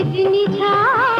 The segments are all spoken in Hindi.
कितनी छा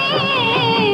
Amém.